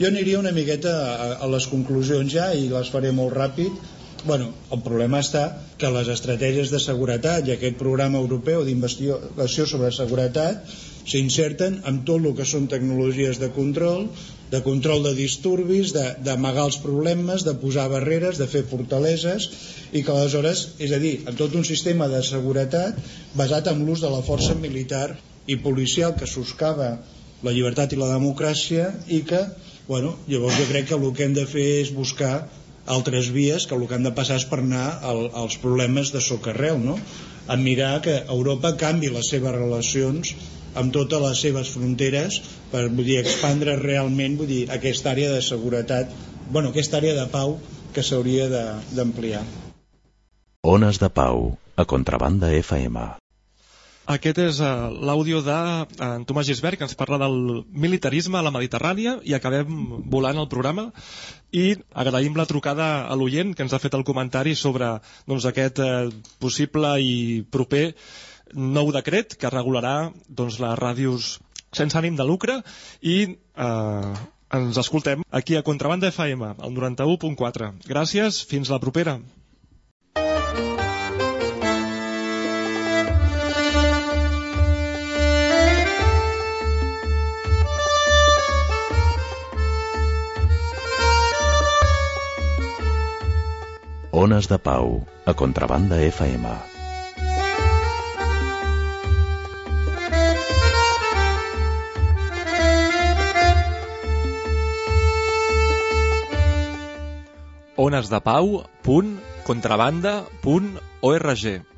jo aniria una miqueta a, a les conclusions ja i les faré molt ràpid Bueno, el problema està que les estratègies de seguretat i aquest programa europeu d'investigació sobre seguretat s'inserten amb tot el que són tecnologies de control, de control de disturbis, d'amagar els problemes, de posar barreres, de fer fortaleses i que aleshores, és a dir, en tot un sistema de seguretat basat en l'ús de la força militar i policial que soscava la llibertat i la democràcia i que, bueno, llavors jo crec que el que hem de fer és buscar altres vies que el que han de passar és per anar al, als problemes de socarreu no? a mirar que Europa canvi les seves relacions amb totes les seves fronteres per vull dir, expandre realment vull dir, aquesta àrea de seguretat bueno, aquesta àrea de pau que s'hauria d'ampliar de, Ones de Pau, a Contrabanda FM. Aquest és uh, l'àudio d'en uh, Tomàs Gisbert, que ens parla del militarisme a la Mediterrània, i acabem volant el programa, i agraïm la trucada a l'oient que ens ha fet el comentari sobre doncs, aquest uh, possible i proper nou decret que regularà doncs, les ràdios sense ànim de lucre i eh, ens escoltem aquí a Contrabanda FM, al 91.4. Gràcies, fins la propera. Ones de Pau, a Contrabanda FM. onesdepau.contrabanda.org